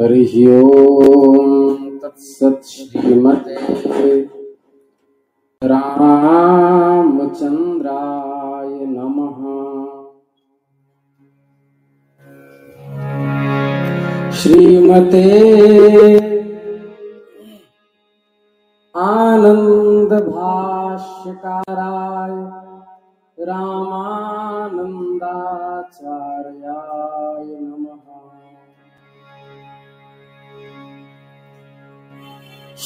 हरिः ओम् तत्सत् श्रीमते रामचन्द्राय नमः। श्रीमते आनन्दभाष्यकाराय रामानन्दाचार्याय नमः।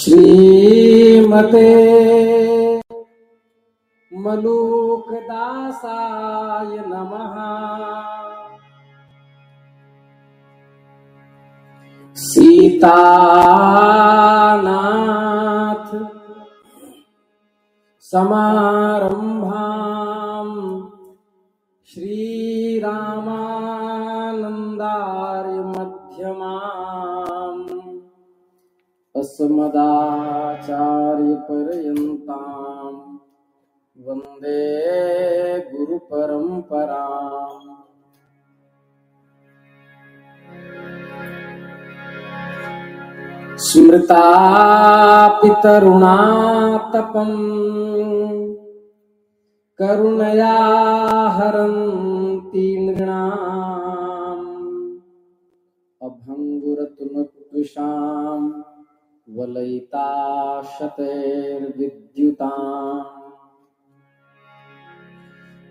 श्रीमते मलूकदासाय नमः। सीतानाथ समारम्भाम् अस्मदाचार्यपर्यन्ताम् वंदे गुरुपरम्पराम् स्मृता पितरुणातपम् करुणया हरन्ति नृणाम् अभङ्गुरतुमद्विषाम् वलयिता शतैर्विद्युताम्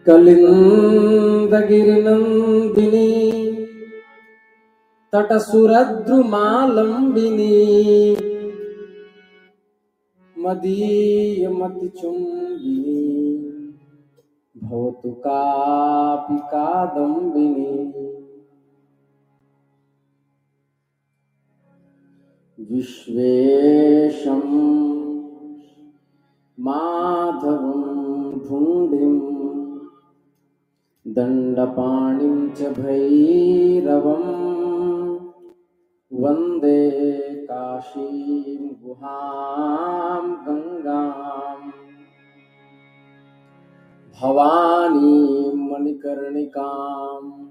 कलिन्दगिरिनन्दिनी तटसुरद्रुमालम्बिनी मदीयमतिचुम्बिनी भवतु कापि कादम्बिनी विश्वेशं माधवं भुण्डिं दण्डपाणिं च भैरवम् वंदे काशीं गुहां गङ्गाम्। भवानीं मणिकर्णिकाम्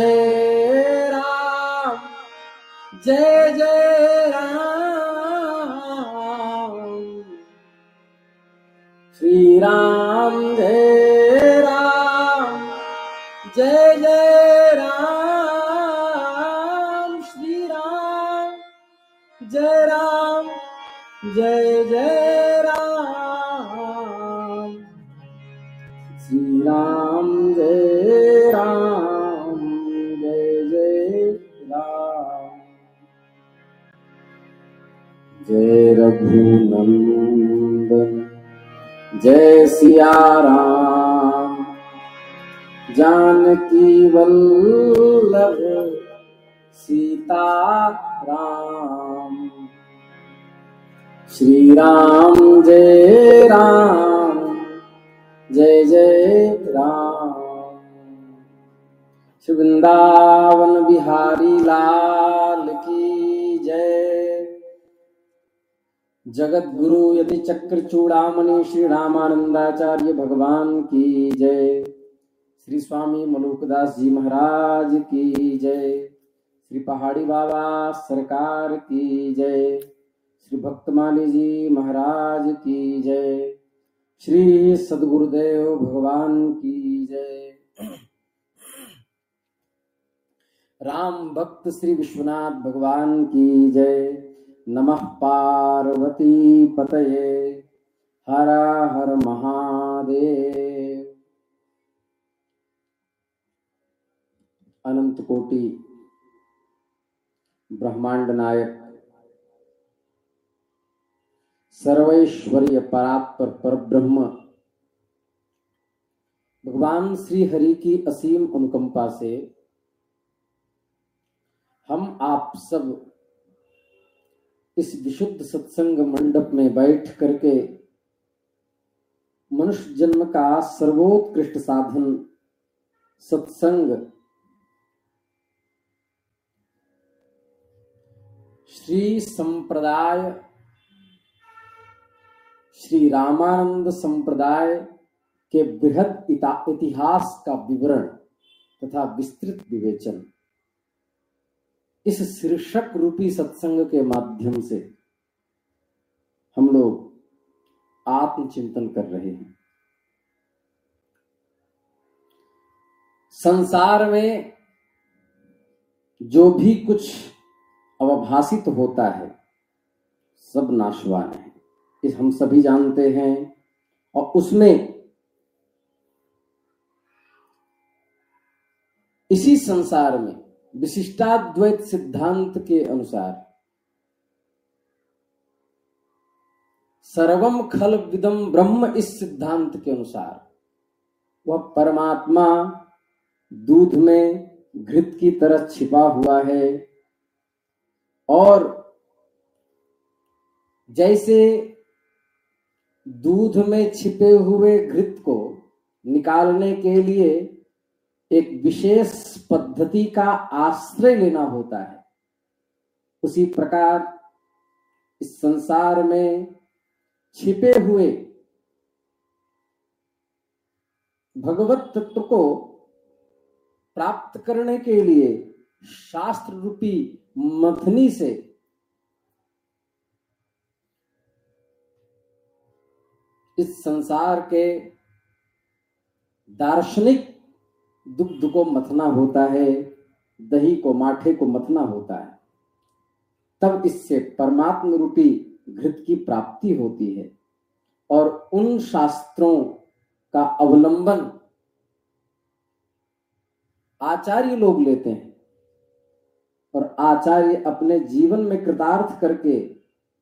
जय जय रघुनंदन जय सिया राम जानकी वल्लभ सीता राम श्री राम जय राम। जय जय राम। श्री वृंदावन बिहारी लाल की जय। जगत गुरु यति चक्र चूड़ामणि श्री रामानंदाचार्य भगवान की जय। श्री स्वामी मलुकदास जी महाराज की जय। श्री पहाड़ी बाबा सरकार की जय। श्री भक्तमाली जी महाराज की जय। श्री सदगुरुदेव भगवान की जय। राम भक्त श्री विश्वनाथ भगवान की जय। नमः पार्वती पतये। हर हर महादेव। अनंत कोटि ब्रह्मांड नायक, सर्वैश्वर्य परात्पर पर ब्रह्म भगवान श्री हरि की असीम अनुकंपा से हम आप सब इस विशुद्ध सत्संग मंडप में बैठ करके मनुष्य जन्म का सर्वोत्कृष्ट साधन, सत्संग। श्री संप्रदाय, श्री रामानंद संप्रदाय के बृहद इतिहास का विवरण तथा विस्तृत विवेचन। इस शीर्षक रूपी सत्संग के माध्यम से हम लोग आत्मचिंतन कर रहे हैं। संसार में जो भी कुछ अवभाषित होता है, सब नाशवान है। इस हम सभी जानते हैं और उसमें इसी संसार में विशिष्टाद्वैत सिद्धांत के अनुसार सर्वम खल विदम ब्रह्म इस सिद्धांत के अनुसार, वह परमात्मा दूध में घृत की तरह छिपा हुआ है और जैसे दूध में छिपे हुए घृत को निकालने के लिए एक विशेष पद्धति का आश्रय लेना होता है। उसी प्रकार इस संसार में छिपे हुए भगवत तत्व को प्राप्त करने के लिए शास्त्र रूपी मथनी से इस संसार के दार्शनिक दुग्ध को मथना होता है, दही को माठे को मथना होता है। तब इससे परमात्म रूपी घृत की प्राप्ति होती है और उन शास्त्रों का अवलंबन आचार्य लोग लेते हैं और आचार्य अपने जीवन में कृतार्थ करके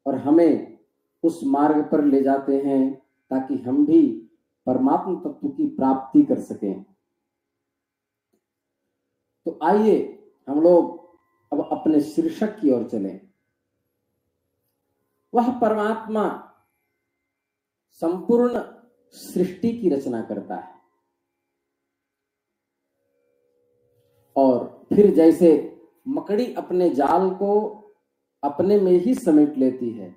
और हमें उस मार्ग पर ले जाते हैं ताकि हम भी परमात्म तत्व की प्राप्ति कर सकें। तो आइए हम लोग अब अपने शीर्षक की ओर चलें। वह परमात्मा संपूर्ण सृष्टि की रचना करता है। और फिर जैसे मकड़ी अपने जाल को अपने में ही समेट लेती है,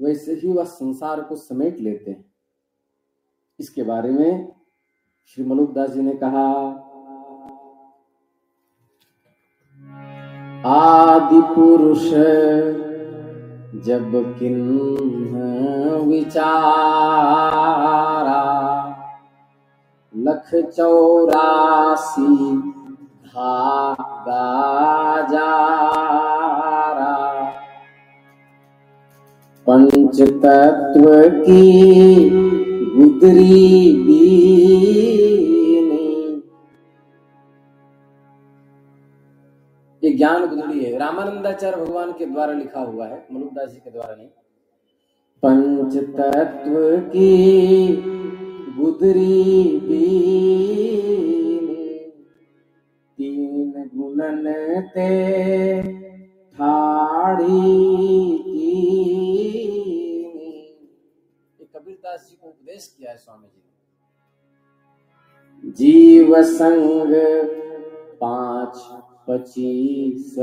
वैसे ही वह संसार को समेट लेते हैं। इसके बारे में श्री मलुकदास जी ने कहा आदि पुरुष जब किन विचारा लख चौरासी धागा जारा। पंच तत्व की गुदरी बीनी ये ज्ञान गुदड़ी है। रामानंदाचार्य भगवान के द्वारा लिखा हुआ है, मनुदास जी के द्वारा नहीं। पंच तत्व की गुदरी तीन गुणन ते ठाड़ी कबीरदास जी को उपदेश किया है स्वामी जी ने। जीव संग पाँच पचीस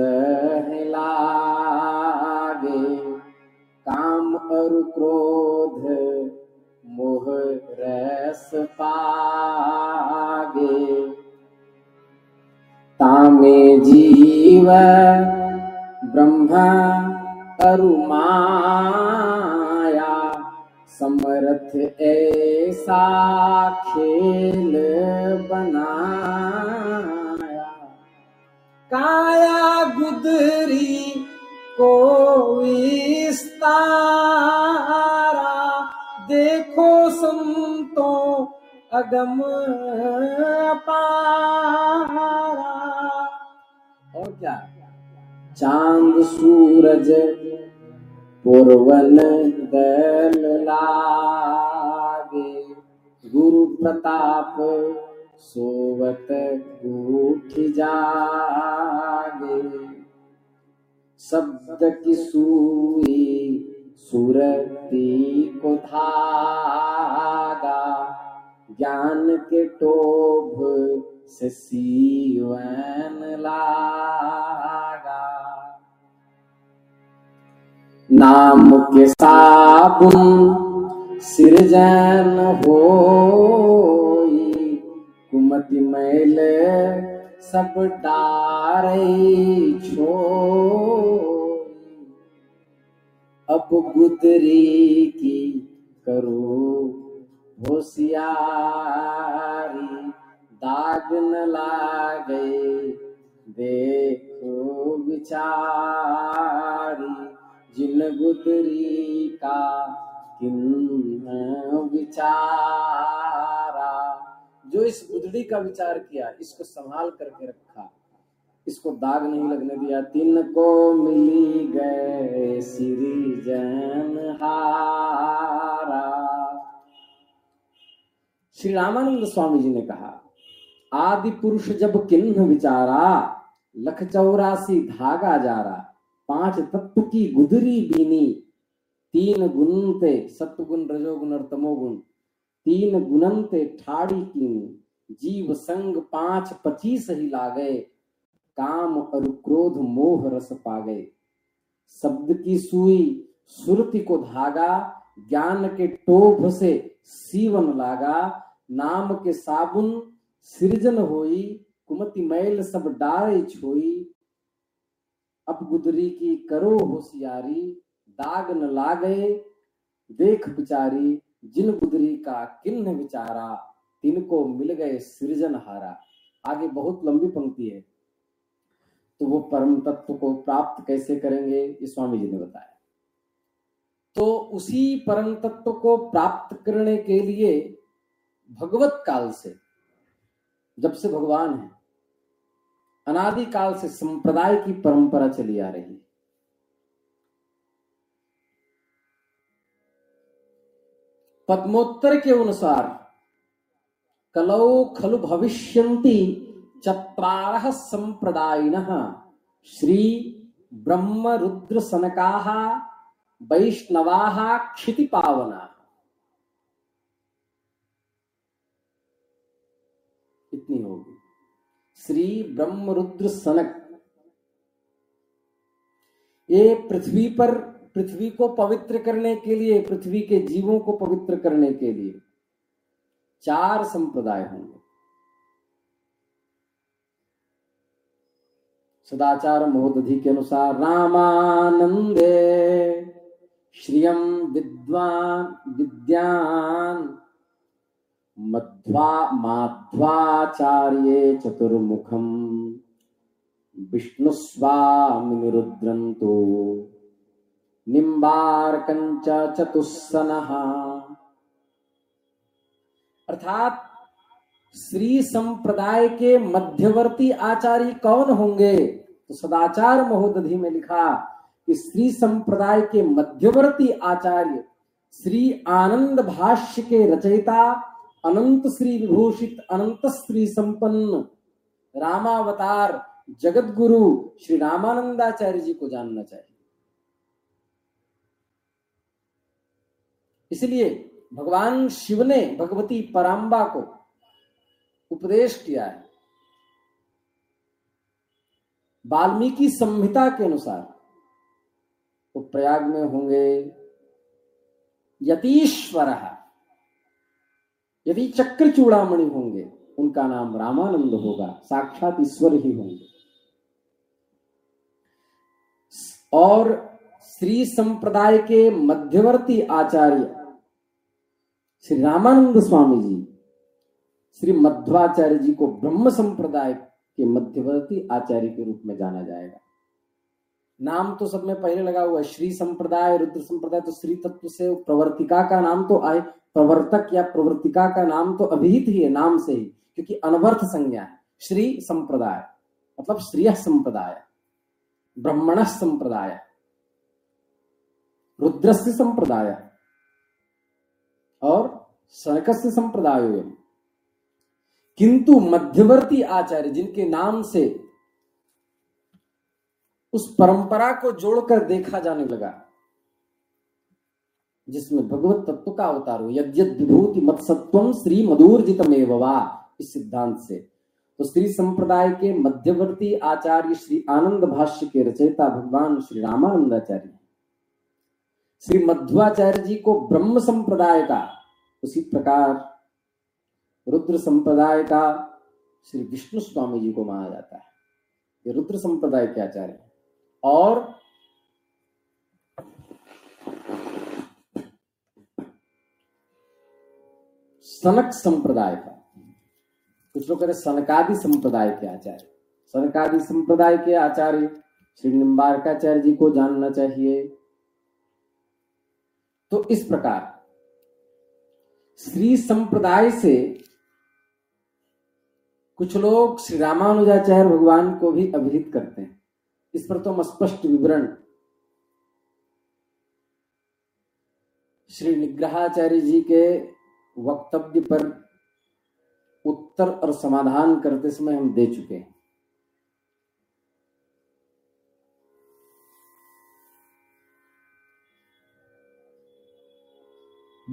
लागे काम और क्रोध, मोह रस पागे। तामे जीव, ब्रह्म, अरुमाया, समर्थ ऐसा खेल बनाया काया गुदरी को विस्तारा देखो संतों अगम पारा। और क्या? चाँद, सूरज पूर्वन दल लागे। गुरु प्रताप सोवत उठ जागे। शब्द की सुई सुरती को धागा। ज्ञान के टोभ से सीवन लागा। नाम के साबुन सिरजन हो कुमति मैल सब छो अब गुदरी की करो होशियारी। दाग न लागे, देखो विचारी। जिन गुदरी का किन्न विचारा। जो इस गुदड़ी का विचार किया, इसको संभाल करके रखा। इसको दाग नहीं लगने दिया। तीन को मिली गए श्री जन हारा। श्री रामानंद स्वामी जी ने कहा, आदि पुरुष जब किन्ह विचारा, लख चौरासी धागा जारा, पाँच तत्व की गुदरी बीनी, तीन गुणते सत्वगुण, रजोगुण और तमोगुण तीन गुणंते ठाड़ी की जीव संग पाँच पचीस ही ला गए काम और क्रोध मोह रस पा गए शब्द की सुई सुरति को धागा, ज्ञान के टोभ से सीवन लागा, नाम के साबुन सृजन होई, कुमति मैल सब डारे छोई। अब गुदरी की करो होशियारी, दाग न लागे, देख बिचारी जिन गुदरी का किन्न विचारा, तिनको मिल गए सृजन हारा। आगे बहुत लंबी पंक्ति है। तो वो परम तत्व को प्राप्त कैसे करेंगे, ये स्वामी जी ने बताया। तो उसी परम तत्व को प्राप्त करने के लिए भगवत काल से, जब से भगवान है, अनादि काल से संप्रदाय की परंपरा चली आ रही है। पद्मोत्तर के अनुसार, कलौ खलु भविष्यन्ति चत्रारः संप्रदायिनः। श्री ब्रह्म रुद्र सनकाः वैष्णवाः क्षिति पावना इतनी होगी। श्री ब्रह्म रुद्र सनक ये पृथ्वी पर पृथ्वी को पवित्र करने के लिए, पृथ्वी के जीवों को पवित्र करने के लिए चार संप्रदाय होंगे। सदाचार महोदधि के अनुसार रामानंदे श्रियम विद्वान, विद्यान, मध्वा, माध्वाचार्ये चतुर्मुखम विष्णुस्वामी रुद्रंतो निम्बार्कंच चतुस्सनः अर्थात श्री संप्रदाय के मध्यवर्ती आचार्य कौन होंगे? तो सदाचार महोदधि में लिखा कि श्री संप्रदाय के मध्यवर्ती आचार्य श्री आनंद भाष्य के रचयिता, अनंत श्री विभूषित, अनंत श्री संपन्न, रामावतार जगत गुरु श्री रामानंदाचार्य जी को जानना चाहिए। इसलिए भगवान शिव ने भगवती पराम्बा को उपदेश किया है। वाल्मीकि संहिता के अनुसार वो प्रयाग में होंगे। यतीश्वर, यदि चक्र चूड़ामणि होंगे, उनका नाम रामानंद होगा, साक्षात ईश्वर ही होंगे। और श्री संप्रदाय के मध्यवर्ती आचार्य श्री रामानंद स्वामी जी, श्री मध्वाचार्य जी को ब्रह्म संप्रदाय के मध्यवर्ती आचार्य के रूप में जाना जाएगा। नाम तो सब में पहले लगा हुआ है, श्री संप्रदाय, रुद्र संप्रदाय तो श्री तत्व से प्रवर्तिका का नाम तो आए, प्रवर्तक या प्रवर्तिका का नाम तो अभिहित ही है, नाम से ही, क्योंकि अनवर्थ संज्ञा है। श्री संप्रदाय मतलब श्रीय संप्रदाय, ब्रह्मण संप्रदाय। रुद्र संप्रदाय और सनकस्य संप्रदाय किंतु मध्यवर्ती आचार्य जिनके नाम से उस परंपरा को जोड़कर देखा जाने लगा, जिसमें भगवत तत्व का अवतार हो यद्यत विभूति मत्सत्व श्री मधुर्जित इस सिद्धांत से। तो श्री संप्रदाय के मध्यवर्ती आचार्य श्री आनंद भाष्य के रचयिता भगवान श्री रामानंदाचार्य। श्री मध्वाचार्य जी को ब्रह्म संप्रदाय का, उसी प्रकार रुद्र संप्रदाय का श्री विष्णु स्वामी जी को माना जाता है। ये रुद्र संप्रदाय के आचार्य और सनक संप्रदाय का, कुछ लोग कहते सनकादि संप्रदाय के आचार्य। सनकादि संप्रदाय के आचार्य श्री निम्बारकाचार्य जी को जानना चाहिए। तो इस प्रकार श्री संप्रदाय से कुछ लोग श्री रामानुजाचार्य भगवान को भी अभिहित करते हैं। इस पर तो हम स्पष्ट विवरण श्री निग्रहाचार्य जी के वक्तव्य पर उत्तर और समाधान करते समय हम दे चुके हैं।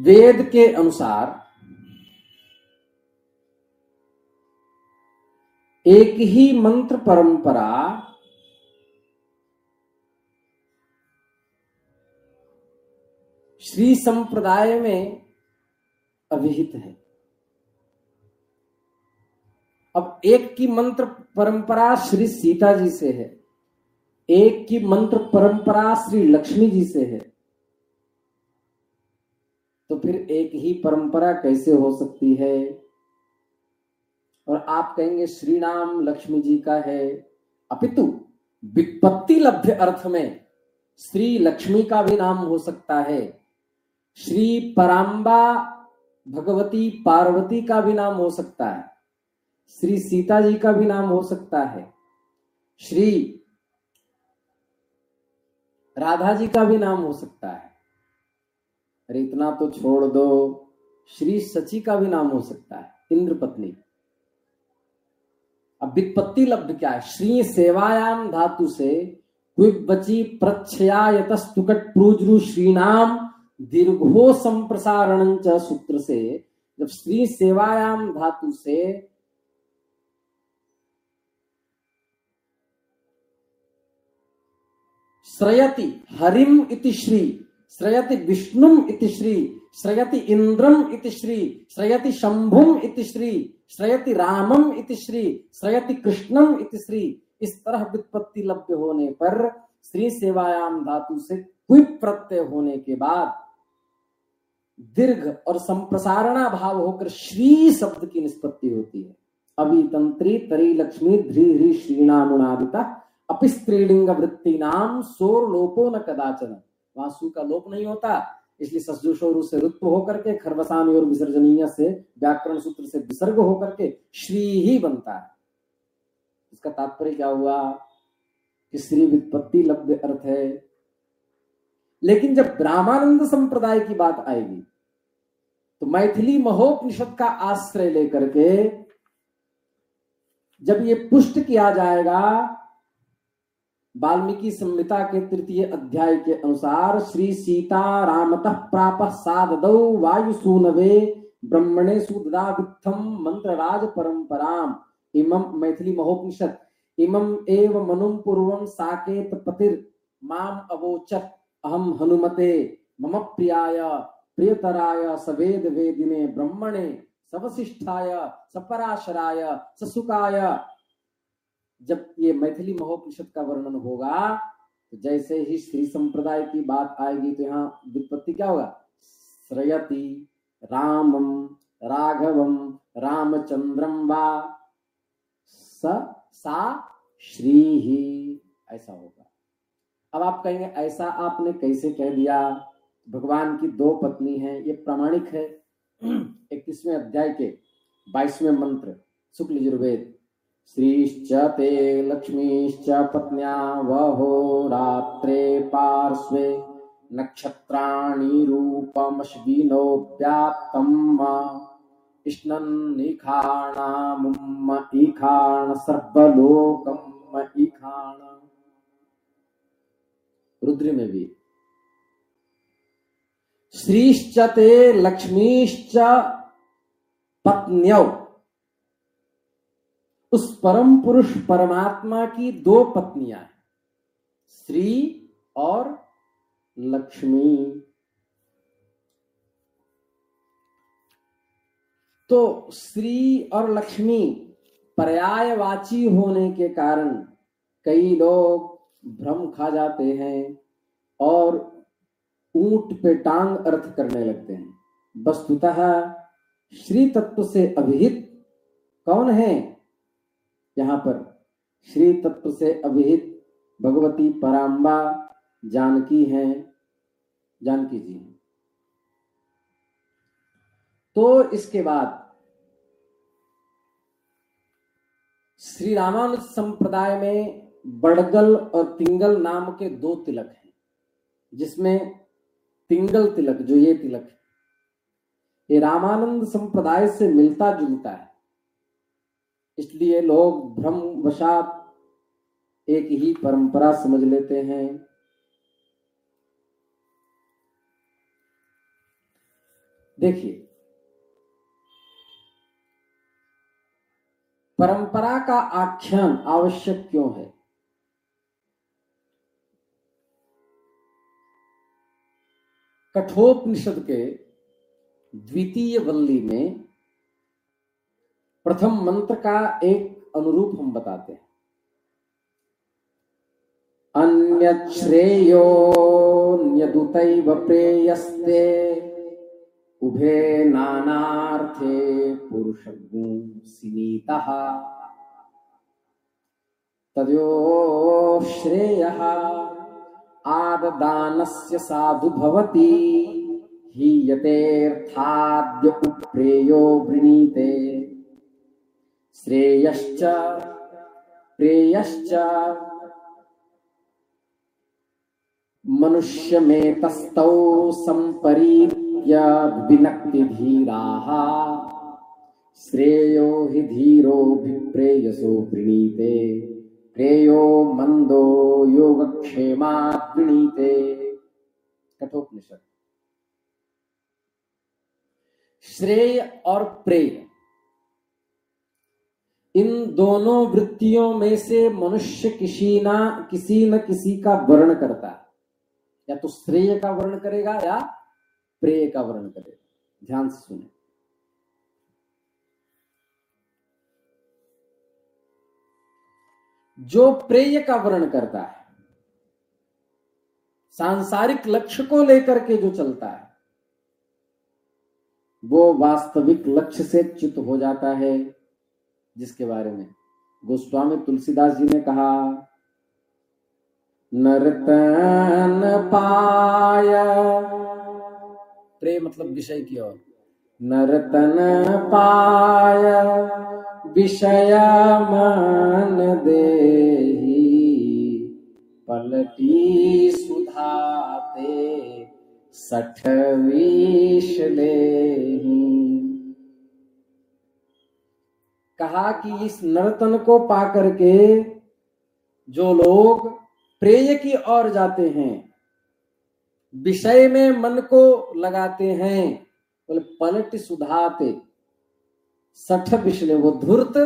वेद के अनुसार एक ही मंत्र परंपरा श्री संप्रदाय में अभिहित है। अब एक की मंत्र परंपरा श्री सीता जी से है, एक की मंत्र परंपरा श्री लक्ष्मी जी से है। तो फिर एक ही परंपरा कैसे हो सकती है? और आप कहेंगे श्री नाम लक्ष्मी जी का है। अपितु विपत्ति लभ्य अर्थ में श्री लक्ष्मी का भी नाम हो सकता है। श्री पराम्बा भगवती पार्वती का भी नाम हो सकता है। श्री सीता जी का भी नाम हो सकता है। श्री राधा जी का भी नाम हो सकता है। अरे इतना तो छोड़ दो। श्री सची का भी नाम हो सकता है इंद्र पत्नी अब विपत्ति लब्ध क्या है? श्री सेवायाम धातु से बची प्रच्छयायतस्तुकट प्रूजरु श्रीनाम दीर्घो संप्रसारण सूत्र से। जब श्री सेवायाम धातु से श्रयति हरिम इति श्री श्रयति विष्णुम इति श्री, श्रयति इंद्रम इति श्री, श्रयति शंभुम इति श्री, श्रयति रामम इति श्री, श्रयति कृष्णम इति श्री। इस तरह वित्पत्ति लभ्य होने पर श्री सेवायाम धातु से क्विप प्रत्यय होने के बाद दीर्घ और संप्रसारणा भाव होकर श्री शब्द की निष्पत्ति होती है। अभी तंत्री तरी लक्ष्मी ध्री श्रीनामुनादिता अपि स्त्रीलिंग वृत्ति नाम सोर लोपो न कदाचन। वासु का लोप नहीं होता। इसलिए ससजुषोरु से रुत्व होकर के, खरवसान और विसर्जनीय से, व्याकरण सूत्र से विसर्ग होकर के श्री ही बनता है। इसका तात्पर्य क्या हुआ? कि श्री वित्पत्ति लभ्य अर्थ है। लेकिन जब ब्राह्मानंद संप्रदाय की बात आएगी तो मैथिली महोपनिषद का आश्रय लेकर के जब ये पुष्ट किया जाएगा वाल्मीकि संहिता के तृतीय अध्याय के अनुसार श्री सीता रामतः प्राप सादौ वायु सूनवे ब्रह्मणे सुदावित्थम मंत्र राज परंपराम इमम मैथिली महोपनिषद इमम एव मनुम पूर्वम साकेत पतिर माम अवोचत। अहम हनुमते। मम प्रियाय, प्रियतराय सवेद वेदिने ब्रह्मणे सवशिष्ठाय सपराशराय ससुकाय जब ये मैथिली महोपनिषद का वर्णन होगा तो जैसे ही श्री संप्रदाय की बात आएगी तो यहाँ वित्पत्ति क्या होगा? श्रयति, रामम, राघवम, रामचंद्रम वा सा, श्री ही। ऐसा होगा। अब आप कहेंगे, ऐसा आपने कैसे कह दिया? भगवान की दो पत्नी हैं, ये प्रामाणिक है। इक्कीसवें अध्याय के बाईसवें मंत्र, शुक्ल यजुर्वेद। श्रीश्च ते लक्ष्मीश्च पत्न्या वहो रात्रे पार्श्वे नक्षत्राणि रूपमश्विनो व्याप्तम् इष्णन्निखाणामुम्म ईखाण सर्वलोकम् ईखाण रुद्र में भी श्रीश्च ते लक्ष्मीश्च पत्न्यौ। उस परम पुरुष परमात्मा की दो पत्नियाँ हैं, श्री और लक्ष्मी। तो श्री और लक्ष्मी पर्यायवाची होने के कारण कई लोग भ्रम खा जाते हैं और ऊँट पे टांग अर्थ करने लगते हैं। वस्तुतः श्री तत्व से अभिहित कौन है? यहाँ पर श्री तत्व से अभिहित भगवती पराम्बा जानकी हैं, जानकी जी हैं। तो इसके बाद श्री रामानुज संप्रदाय में बड़गल और तिंगल नाम के दो तिलक हैं, जिसमें तिंगल तिलक, जो ये तिलक है, ये रामानंद संप्रदाय से मिलता जुलता है। इसलिए लोग भ्रम वशात एक ही परंपरा समझ लेते हैं। देखिए, परंपरा का आख्यान आवश्यक क्यों है? कठोपनिषद के द्वितीय वल्ली में प्रथम मंत्र का एक अनुरूप हम बताते हैं। अन्य अन्यश्रेयोऽन्यदुतैव प्रेयस्ते, उभे नानार्थे पुरुषगुंसिनीतः तयो श्रेयः आददानस्य साधु भवति, हीयतेऽर्थाद्य उप्रेयो वृणीते। श्रेयश्च। प्रेयश्च। मनुष्य में तस्तौ संपरीत्य विनक्ति धीराः श्रेयो हि धीरो विप्रेयसो वृणीते प्रेयो मंदो योगक्षेमात् वृणीते कठोपनिषद। श्रेय और प्रेय। इन दोनों वृत्तियों में से मनुष्य किसी ना, किसी न किसी का वर्ण करता है। या तो श्रेय का वर्ण करेगा या प्रेय का वर्ण करेगा। ध्यान से सुने। जो प्रेय का वर्ण करता है, सांसारिक लक्ष्य को लेकर के जो चलता है, वो वास्तविक लक्ष्य से च्युत हो जाता है। जिसके बारे में? गोस्वामी तुलसीदास जी ने कहा, नर्तन पाय। प्रेम मतलब विषय की ओर। नर्तन पाय, विषय मन दे पलटी सुधाते, सठ विष ले। कहा कि इस नर्तन को पा करके जो लोग प्रेय की ओर जाते हैं, विषय में मन को लगाते हैं, बोले, पलट सुधाते, सठ विषय वो धूर्त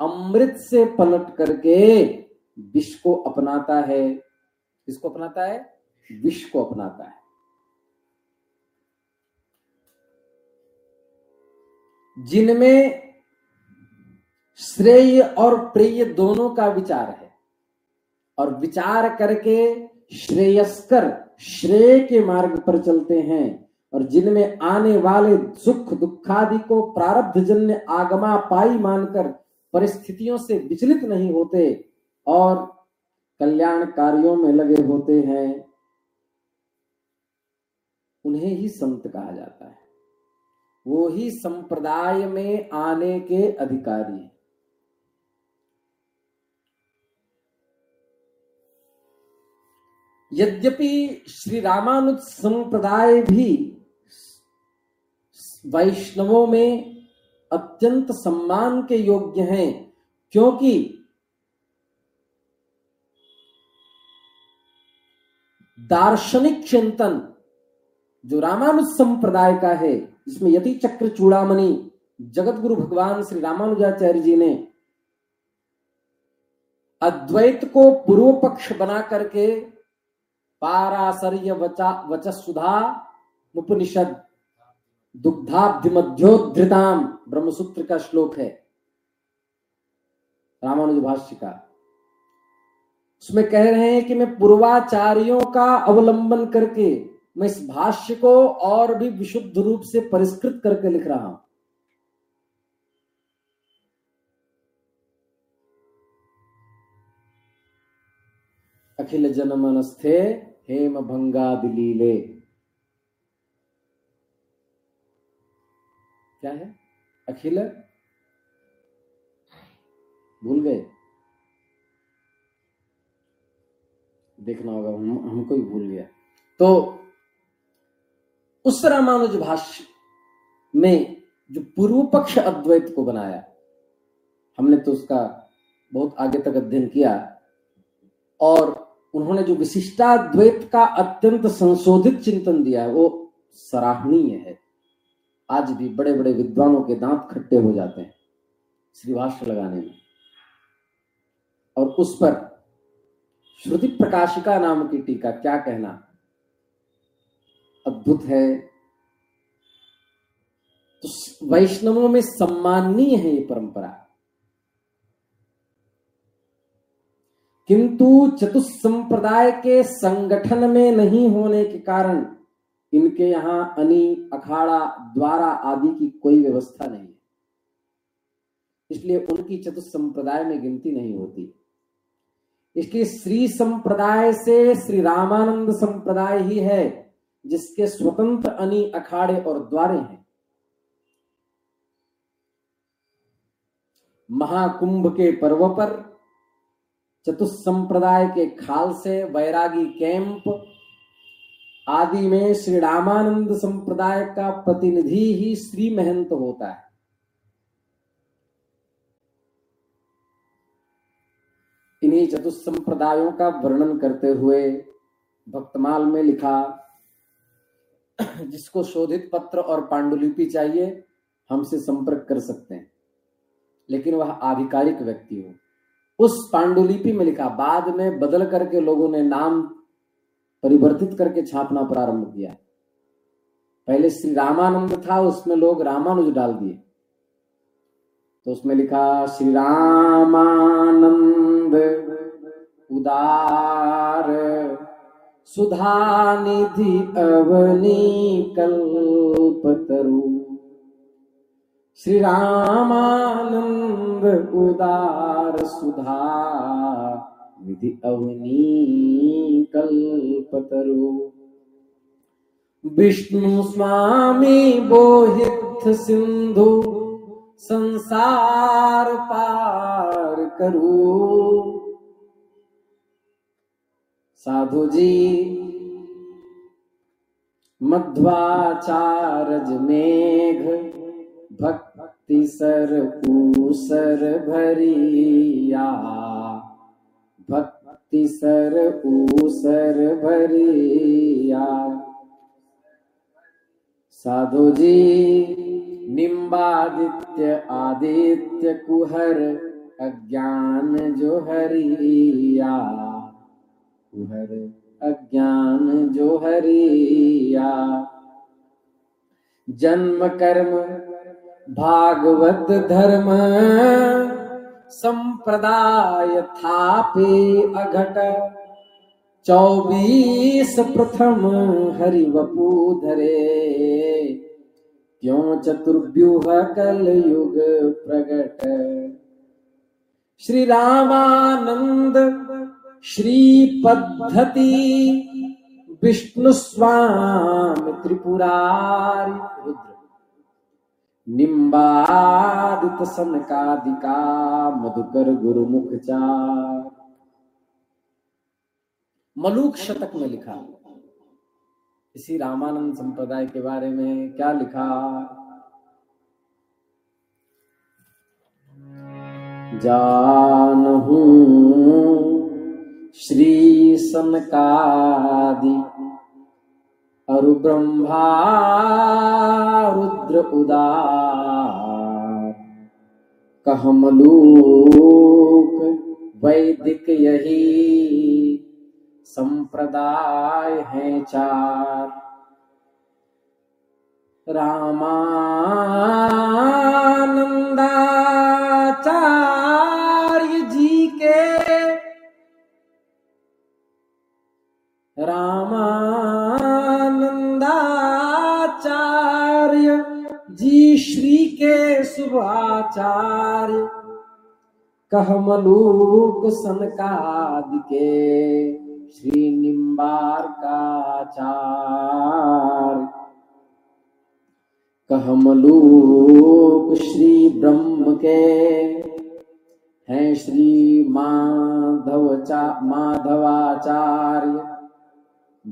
अमृत से पलट करके विष को अपनाता है। किसको अपनाता है? विष को अपनाता है। जिनमें श्रेय और प्रेय दोनों का विचार है। और विचार करके श्रेयस्कर श्रेय के मार्ग पर चलते हैं और जिनमें आने वाले सुख दुखादि को प्रारब्ध जन्य आगमा पाई मानकर परिस्थितियों से विचलित नहीं होते और कल्याण कार्यों में लगे होते हैं, उन्हें ही संत कहा जाता है। वो ही संप्रदाय में आने के अधिकारी हैं। यद्यपि श्री रामानुज संप्रदाय भी वैष्णवों में अत्यंत सम्मान के योग्य हैं, क्योंकि दार्शनिक चिंतन जो रामानुज संप्रदाय का है, जिसमें यति चक्र चूड़ामणि जगत गुरु भगवान श्री रामानुजाचार्य जी ने अद्वैत को पूर्व पक्ष बना करके पारासर्य वचा वचसुधा उपनिषद दुग्धाब्धि मध्योधृताम ब्रह्मसूत्र का श्लोक है। रामानुज भाष्य का उसमें कह रहे हैं कि मैं पूर्वाचार्यों का अवलंबन करके, मैं इस भाष्य को और भी विशुद्ध रूप से परिष्कृत करके लिख रहा हूँ। अखिल जनमनस्थे हेम भंगा दिलीले क्या है? अखिल? भूल गए। देखना होगा, हम, हमको ही भूल गया। तो उस रामानुज भाष्य में जो पूर्व पक्ष अद्वैत को बनाया, हमने तो उसका बहुत आगे तक अध्ययन किया, और उन्होंने जो विशिष्टाद्वैत का अत्यंत संशोधित चिंतन दिया है, वो सराहनीय है। आज भी बड़े बड़े विद्वानों के दांत खट्टे हो जाते हैं श्रीभाष्य लगाने में। और उस पर श्रुति प्रकाशिका नाम की टीका, क्या कहना? अद्भुत है। तो वैष्णवों में सम्माननीय है ये परंपरा। किंतु चतुसंप्रदाय के संगठन में नहीं होने के कारण इनके यहाँ अनी, अखाड़ा, द्वारा आदि की कोई व्यवस्था नहीं है। इसलिए उनकी चतुसंप्रदाय में गिनती नहीं होती। इसलिए श्री संप्रदाय से श्री रामानंद संप्रदाय ही है, जिसके स्वतंत्र अनी, अखाड़े और द्वारे हैं। महाकुंभ के पर्व पर चतुसंप्रदाय के खाल से वैरागी कैंप आदि में श्री रामानंद संप्रदाय का प्रतिनिधि ही श्री महंत होता है। इन्हीं चतुसंप्रदायों का वर्णन करते हुए भक्तमाल में लिखा, जिसको शोधित पत्र और पांडुलिपि चाहिए, हमसे संपर्क कर सकते हैं। लेकिन वह आधिकारिक व्यक्ति हो। उस पांडुलिपि में लिखा, बाद में बदल करके लोगों ने नाम परिवर्तित करके छापना प्रारंभ किया। पहले श्री रामानंद था, उसमें लोग रामानुज डाल दिए। तो उसमें लिखा, श्री रामानंद उदार, सुधा निधि अवनी कल्पतरु श्री रामानंद उदार सुधा निधि अवनी कल्पतरु विष्णु स्वामी बोहित सिंधु, संसार पार करू। साधु जी मध्वाचारज मेघ भक्ति सर ऊसर भरिया। भक्ति सर ऊसर भरिया। साधु जी, निम्बादित्य, आदित्य कुहर, अज्ञान जो हरिया। कुहर, अज्ञान जो हरिया। जन्म कर्म भागवत धर्म संप्रदाय थापे अघट। चौबीस प्रथम हरि वपु धरे क्यों चतुर्व्यूह कल युग प्रगट? श्री रामानंद श्री पद्धति विष्णु स्वामी त्रिपुरारी रुद्र। निम्बादित सनकादिका मधुकर गुरुमुख चार मलुक शतक में लिखा। इसी रामानंद संप्रदाय के बारे में क्या लिखा? जानहू श्री सनकादि अरु ब्रह्मा रुद्र उदार कहमलूक वैदिक यही संप्रदाय है चार। रामानंदाचार्य जी के रामानंदाचार्य श्री के शुभाचार्य कहमलूक सनकाद के श्री निम्बार का चार कहमलूक श्री ब्रह्म के हैं श्री माधवचा माधवाचार्य।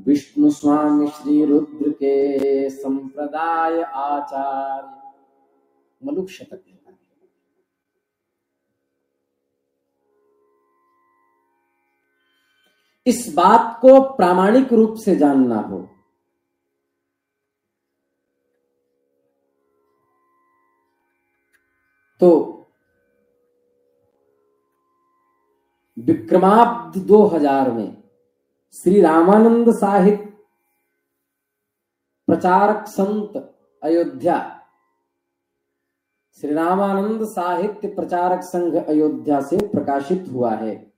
विष्णु स्वामी श्री रुद्र के संप्रदाय आचार्य। लिखा है। इस बात को प्रामाणिक रूप से जानना हो तो विक्रमाब्द 2000 में श्री रामानंद साहित्य प्रचारक संत अयोध्या श्री रामानंद साहित्य प्रचारक संघ अयोध्या से प्रकाशित हुआ है,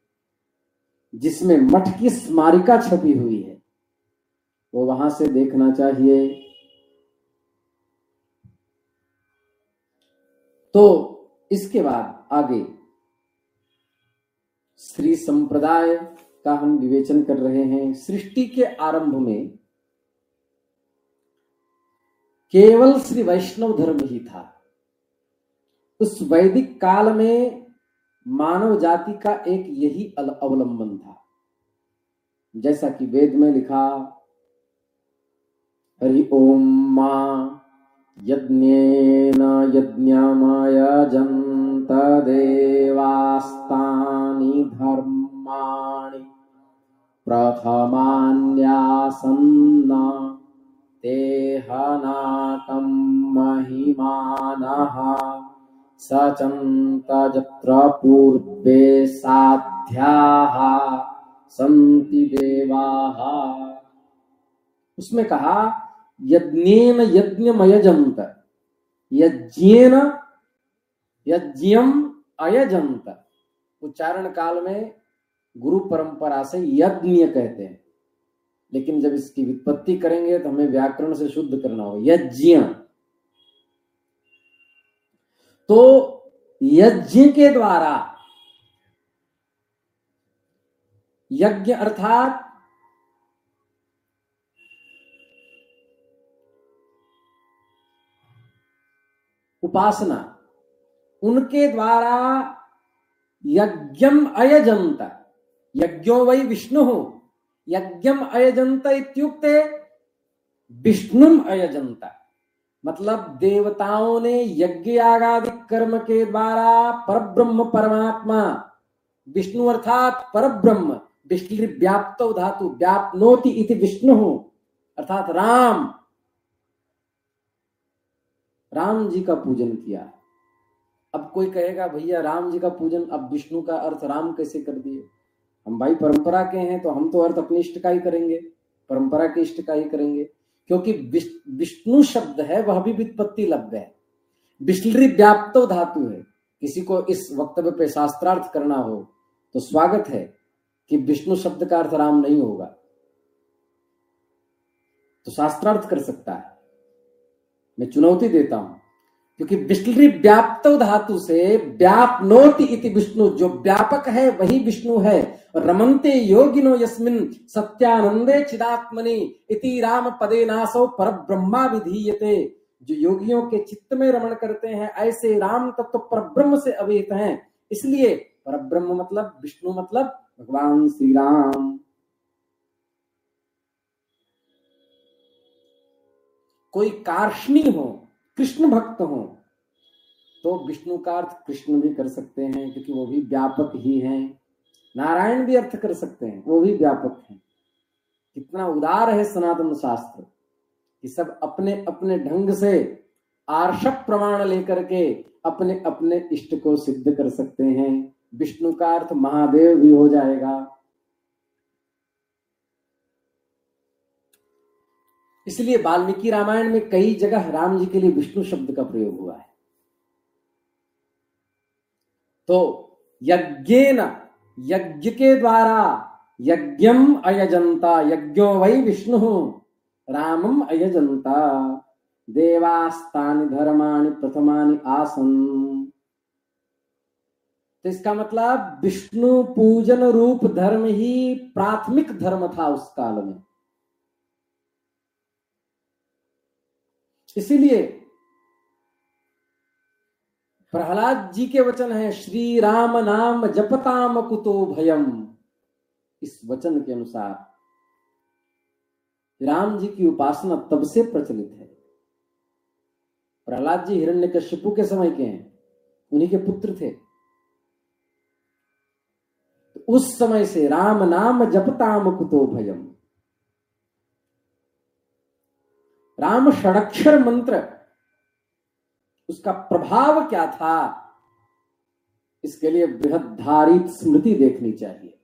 जिसमें मठ की स्मारिका छपी हुई है। वो वहाँ से देखना चाहिए। तो इसके बाद आगे श्री संप्रदाय का हम विवेचन कर रहे हैं। सृष्टि के आरंभ में केवल श्री वैष्णव धर्म ही था। उस वैदिक काल में मानव जाति का एक यही अवलंबन था। जैसा कि वेद में लिखा, हरि ओम माँ यज्ञेन यज्ञमयजन्त देवास्तानि धर्माणि प्रथमान्यासन्न ते हनाकं पूर्वे साध्याः, सन्ति देवाः। उसमें कहा, यज्ञेन यज्ञमयजंत यज्ञेन यज्ञम अयजंत उच्चारण काल में गुरु परंपरा से यज्ञ कहते हैं। लेकिन जब इसकी वित्पत्ति करेंगे तो हमें व्याकरण से शुद्ध करना होगा। यज्ञ। तो यज्ञ के द्वारा, यज्ञ अर्थात उपासना, उनके द्वारा यज्ञम अयजंत यज्ञो वै विष्णु, यज्ञम अयजंत इत्युक्ते विष्णुम अयजंत मतलब देवताओं ने यज्ञ आगादि कर्म के द्वारा परब्रह्म परमात्मा, विष्णु अर्थात परब्रह्म, विष्णु व्याप्त धातु, व्याप्नोति इति विष्णु, अर्थात राम। राम जी का पूजन किया। अब कोई कहेगा, भैया, राम जी का पूजन, अब विष्णु का अर्थ राम कैसे कर दिए? हम भाई परंपरा के हैं तो हम तो अर्थ अपने इष्ट का ही करेंगे, परंपरा के इष्ट का ही करेंगे। क्योंकि विष्णु शब्द है, वह भी वित्पत्ति लब्ध है। बिस्लरी व्याप्त धातु है। किसी को इस वक्तव्य पे शास्त्रार्थ करना हो तो स्वागत है कि विष्णु शब्द का अर्थ राम नहीं होगा। तो शास्त्रार्थ कर सकता है। मैं चुनौती देता हूँ। क्योंकि विष्णु व्याप्त धातु से व्यापनोत इति विष्णु, जो व्यापक है, वही विष्णु है। रमनते योगिनो यस्मिन सत्यानंदे चिदात्मनि इति राम पदे नासो पर ब्रह्मा विधीयते। जो योगियों के चित्त में रमण करते हैं, ऐसे राम तत्व तो पर ब्रह्म से अवेत हैं। इसलिए पर ब्रह्म मतलब विष्णु मतलब भगवान श्री राम कोई कार्षणी हो कृष्ण भक्त हो तो विष्णु का अर्थ कृष्ण भी कर सकते हैं, क्योंकि वो भी व्यापक ही हैं। नारायण भी अर्थ कर सकते हैं, वो भी व्यापक हैं। कितना उदार है सनातन शास्त्र, कि सब अपने अपने ढंग से आर्षक प्रमाण लेकर के अपने अपने इष्ट को सिद्ध कर सकते हैं। विष्णु का अर्थ महादेव भी हो जाएगा इसलिए वाल्मीकि रामायण में कई जगह राम जी के लिए विष्णु शब्द का प्रयोग हुआ है। तो यज्ञेन, यज्ञ के द्वारा यज्ञम अयजंता यज्ञो वही विष्णु, रामम अयजंता देवास्तानि धर्माणि प्रथमानि आसन। तो इसका मतलब विष्णु पूजन रूप धर्म ही प्राथमिक धर्म था उस काल में। इसीलिए प्रहलाद जी के वचन है, श्री राम नाम जपताम कुतो भयम। इस वचन के अनुसार राम जी की उपासना तब से प्रचलित है। प्रहलाद जी हिरण्य कश्यपु के समय के हैं, उन्हीं के पुत्र थे। तो उस समय से राम नाम जपताम कुतो भयम। राम षडक्षर मंत्र। उसका प्रभाव क्या था? इसके लिए बृहदारित स्मृति देखनी चाहिए।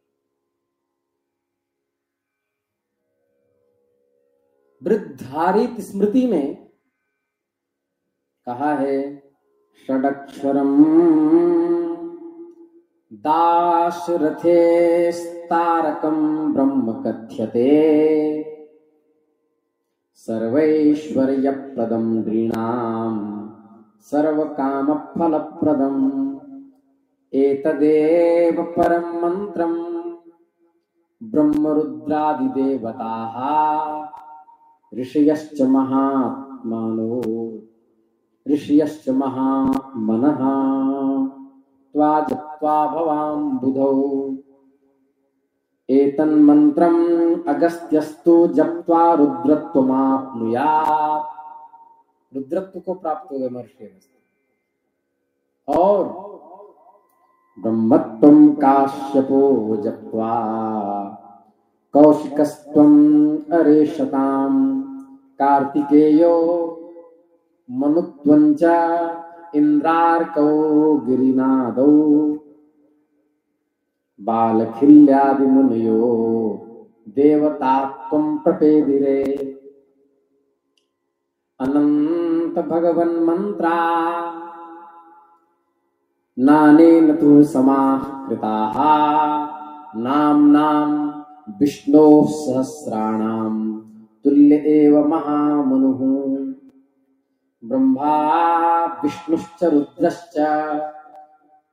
वृद्धारित स्मृति में कहा है, षडक्षरम दाशरथे स्तारकम ब्रह्म कथ्यते। सर्वैश्वर्यप्रदं नृणाम् सर्वकामफलप्रदम्। एतदेव परं मन्त्रम् ब्रह्मरुद्रादिदेवताः ऋषयश्च महात्मानो। ऋषयश्च महात्मनः त्वा भवाम् बुधौ एतन्मन्त्रम् अगस्त्यस्तु जप्त्वा रुद्रत्वमाप्नुयात्। रुद्रत्व को प्राप्त हो गए महर्षि और ब्रह्मत्वं काश्यपो जप्त्वा कौशिकस्त्वम् अरेशताम् कार्तिकेयो मनुत्वञ्च इन्द्रार्कौ गिरिनादौ। बालखिल्यादिमुनयो देवतात्वं प्रपेदिरे। अनंत भगवन नानेन तु समाकृताः नाम्नां विष्णोः सहस्राणां तुल्य एव महामनुः। ब्रह्मा विष्णुश्च रुद्रश्च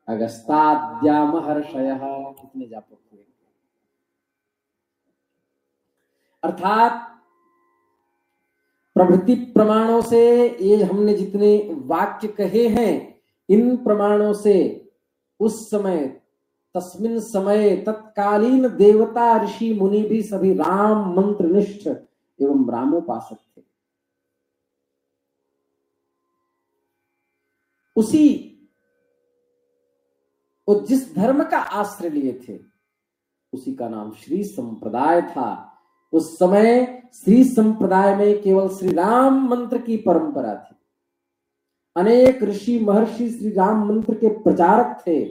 अगस्ताद्या महर्षयः कितने जापक हुए। अर्थात, प्रभृति प्रमाणों से ये हमने जितने वाक्य कहे हैं, इन प्रमाणों से उस समय, तस्मिन समय, तत्कालीन देवता ऋषि मुनि भी सभी राम मंत्र निष्ठ एवं रामोपासक थे। उसी वो जिस धर्म का आश्रय लिए थे, उसी का नाम श्री संप्रदाय था। उस समय श्री संप्रदाय में केवल श्री राम मंत्र की परंपरा थी। अनेक ऋषि महर्षि श्री राम मंत्र के प्रचारक थे।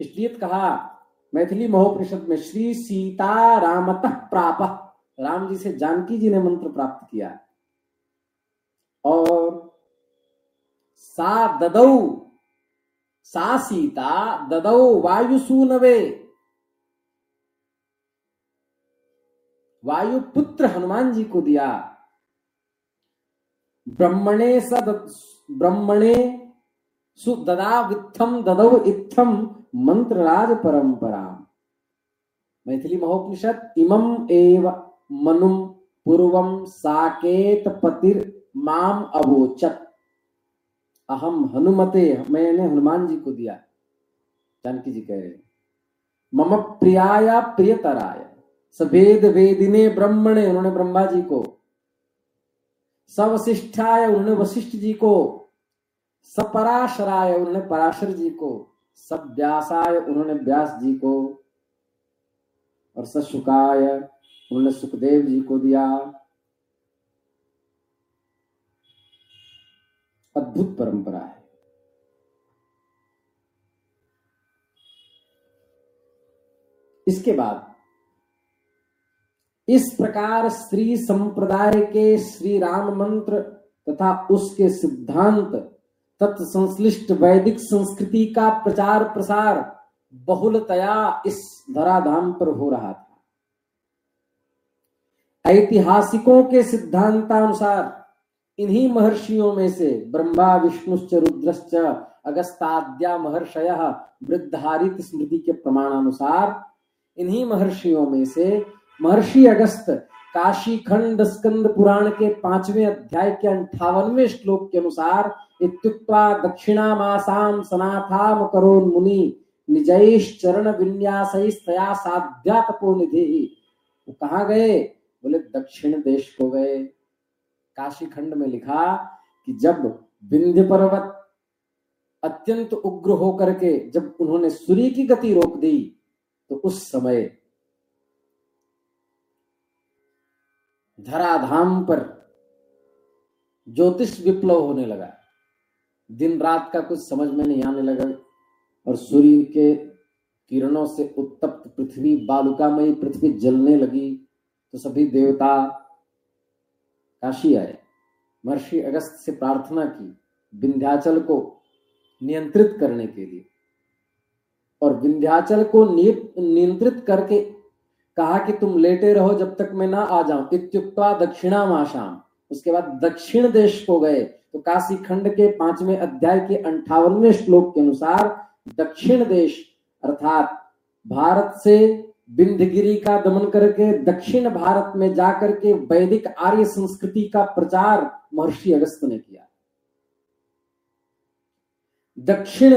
इसलिए तो कहा, मैथिली महोपनिषद में श्री सीता रामत प्राप, राम जी से जानकी जी ने मंत्र प्राप्त किया। और सा ददौ सा सीता ददौ वायुसूनवे। वायु पुत्र हनुमान जी को दिया। ब्रह्मणे सद, ब्रह्मणे सुददा वित्थम ददव इत्थम मंत्र राज परंपरा मैथिली महोपनिषद, इमम एव मनुम पूर्वम साकेत पतिर माम अवोचत। अहम हनुमते मैंने हनुमान जी को दिया। जानकी जी कह रहे मम प्रियाया प्रियतराय, सभेद वेदिने ब्रह्मणे, उन्होंने ब्रह्मा जी को सवशिष्ठाय उन्होंने वशिष्ठ जी को, सपराशराय उन्होंने पराशर जी को सब व्यासाय उन्होंने व्यास जी को, और सशुकाय उन्होंने सुखदेव जी को दिया। अद्भुत परंपरा है। इसके बाद, इस प्रकार श्री संप्रदाय के श्री राम मंत्र तथा उसके सिद्धांत, तत्संश्लिष्ट वैदिक संस्कृति का प्रचार प्रसार बहुलतया इस धराधाम पर हो रहा था। ऐतिहासिकों के सिद्धांतानुसार इन्हीं महर्षियों में से ब्रह्मा, विष्णुश्च, रुद्रश्च अगस्ताद्या महर्षय वृद्धारित स्मृति के प्रमाणानुसार, इन्हीं महर्षियों में से महर्षि अगस्त काशी खंड स्कंद पुराण के पाँचवें अध्याय के अंठावनवे श्लोक के अनुसार, इत्युक्त्वा दक्षिणामासाम सनाथाम करोन मुनि निजैश चरण विन्यासया साध्या तपो निधि वो कहा गए? बोले, दक्षिण देश को गए। काशी खंड में लिखा कि जब विंध्य पर्वत अत्यंत उग्र होकर के जब उन्होंने सूर्य की गति रोक दी तो उस समय धराधाम पर ज्योतिष विप्लव होने लगा। दिन रात का कुछ समझ में नहीं आने लगा और सूर्य के किरणों से उत्तप्त पृथ्वी, बालुकामयी पृथ्वी जलने लगी। तो सभी देवता काशी आए। महर्षि अगस्त से प्रार्थना की विंध्याचल को नियंत्रित करने के लिए। और विंध्याचल को नियंत्रित करके कहा कि तुम लेटे रहो जब तक मैं ना आ जाऊँ। इत्युक्ता दक्षिणा माशाम उसके बाद दक्षिण देश को गए। तो काशी खंड के पाँचवें अध्याय के अंठावनवे श्लोक के अनुसार दक्षिण देश अर्थात भारत से बिंदगिरी का दमन करके दक्षिण भारत में जाकर के वैदिक आर्य संस्कृति का प्रचार महर्षि अगस्त ने किया। दक्षिण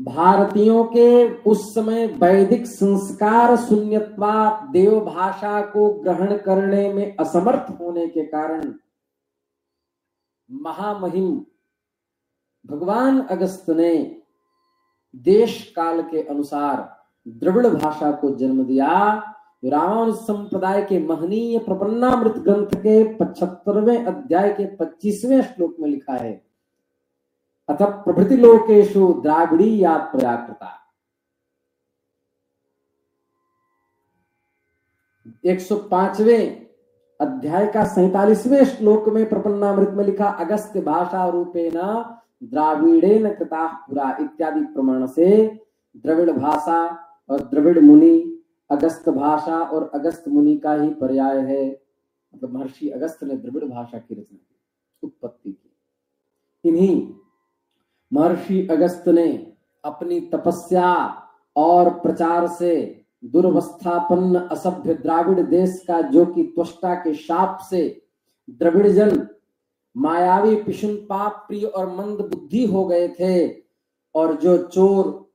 भारतीयों के उस समय वैदिक संस्कार शून्यत्वा देव भाषा को ग्रहण करने में असमर्थ होने के कारण महामहिम भगवान अगस्त ने देश काल के अनुसार द्रविड़ भाषा को जन्म दिया। रामानुज संप्रदाय के महनीय प्रपन्नामृत ग्रंथ के पचहत्तरवें अध्याय के पच्चीसवें श्लोक में लिखा है, अथ प्रभृति लोकेशु द्राविड़ी या सौ पांचवे अध्याय का सैतालीसवें श्लोक में प्रपन्नामृत में लिखा अगस्त भाषा रूपेण द्राविड़ेन कृता पुरा, इत्यादि प्रमाण से द्रविड़ भाषा और द्रविड़ मुनि अगस्त भाषा और अगस्त मुनि का ही पर्याय है। मतलब महर्षि अगस्त ने द्रविड़ भाषा की रचना की, उत्पत्ति की। इन्हीं महर्षि अगस्त ने अपनी तपस्या और प्रचार से दुर्वस्थापन्न असभ्य द्राविड़ देश का, जो कि त्वष्टा के शाप से द्रविड़ जन मायावी पिशुन पाप प्रिय और मंद बुद्धि हो गए थे और जो चोर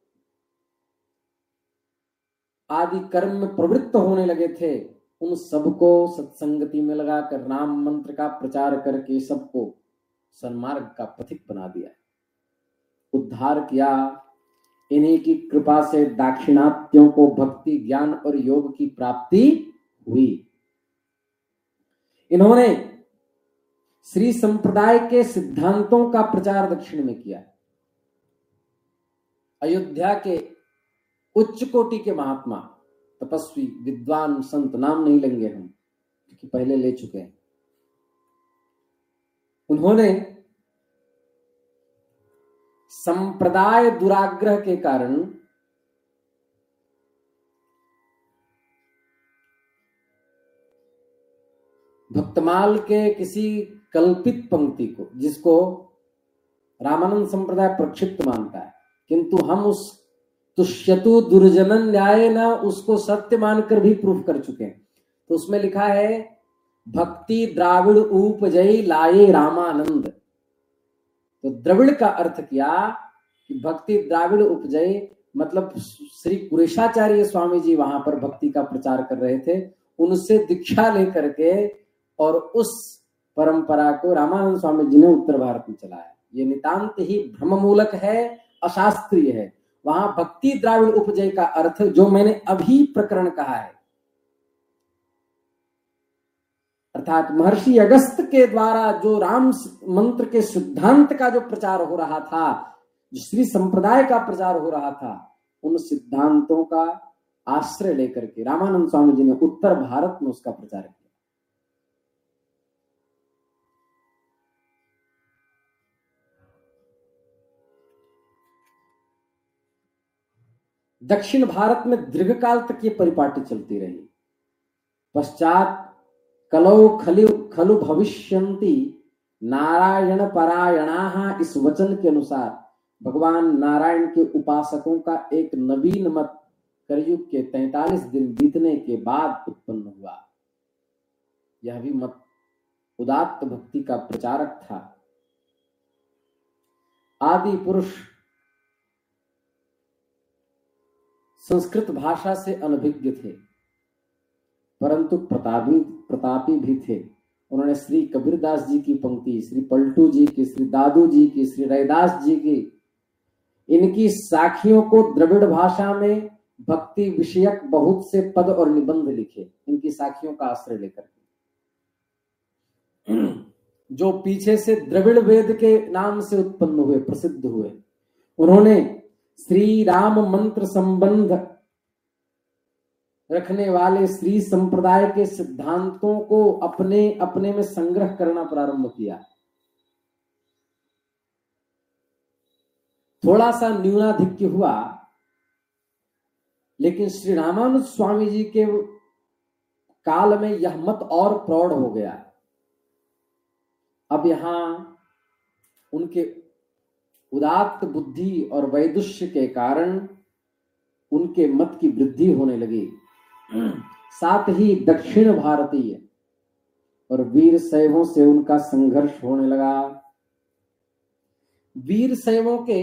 आदि कर्म में प्रवृत्त होने लगे थे, उन सबको सत्संगति में लगाकर, राम मंत्र का प्रचार करके सबको सन्मार्ग का पथिक बना दिया। उद्धार किया। इन्हीं की कृपा से दाक्षिणात्यों को भक्ति, ज्ञान और योग की प्राप्ति हुई। इन्होंने श्री संप्रदाय के सिद्धांतों का प्रचार दक्षिण में किया। अयोध्या के उच्च कोटि के महात्मा, तपस्वी, विद्वान, संत, नाम नहीं लेंगे हम, क्योंकि पहले ले चुके हैं। उन्होंने संप्रदाय दुराग्रह के कारण भक्तमाल के किसी कल्पित पंक्ति को, जिसको रामानंद संप्रदाय प्रक्षिप्त मानता है, किंतु हम उस तुष्यतु दुर्जनन न्याय ना उसको सत्य मानकर भी प्रूफ कर चुके हैं। तो उसमें लिखा है, भक्ति द्राविड़ उपजय लाए रामानंद। तो द्रविड़ का अर्थ किया कि भक्ति द्राविड़ उपजय मतलब श्री कुरेशाचार्य स्वामी जी वहाँ पर भक्ति का प्रचार कर रहे थे, उनसे दीक्षा लेकर के और उस परंपरा को रामानंद स्वामी जी ने उत्तर भारत में चलाया। ये नितांत ही भ्रम मूलक है, अशास्त्रीय है। वहाँ भक्ति द्राविड़ उपजय का अर्थ जो मैंने अभी प्रकरण कहा है। अर्थात महर्षि अगस्त के द्वारा जो राम मंत्र के सिद्धांत का जो प्रचार हो रहा था श्री संप्रदाय का प्रचार हो रहा था, उन सिद्धांतों का आश्रय लेकर के रामानंद स्वामी जी ने उत्तर भारत में उसका प्रचार किया। दक्षिण भारत में दीर्घकाल तक ये परिपाटी चलती रही। पश्चात कलौ खलु खलु भविष्यंती नारायण परायणा इस वचन के अनुसार भगवान नारायण के उपासकों का एक नवीन मत कलयुग के 43 दिन बीतने के बाद उत्पन्न हुआ। यह भी मत उदात्त भक्ति का प्रचारक था। आदि पुरुष संस्कृत भाषा से अनभिज्ञ थे। परंतु प्रतापी प्रतापी भी थे। उन्होंने श्री कबीरदास जी की पंक्ति, श्री पलटू जी की, श्री दादू जी की, श्री रैदास जी की, इनकी साखियों को द्रविड़ भाषा में भक्ति विषयक बहुत से पद और निबंध लिखे। इनकी साखियों का आश्रय लेकर जो पीछे से द्रविड़ वेद के नाम से उत्पन्न हुए, प्रसिद्ध हुए। उन्होंने श्री राम मंत्र संबंध रखने वाले श्री संप्रदाय के सिद्धांतों को अपने अपने में संग्रह करना प्रारंभ किया। थोड़ा सा न्यूनाधिक्य हुआ, लेकिन श्री रामानुज स्वामी जी के काल में यह मत और प्रौढ़ हो गया। अब यहाँ उनके उदात्त बुद्धि और वैदुष्य के कारण उनके मत की वृद्धि होने लगी। साथ ही दक्षिण भारतीय और वीर शैवों से उनका संघर्ष होने लगा। वीर शैवों के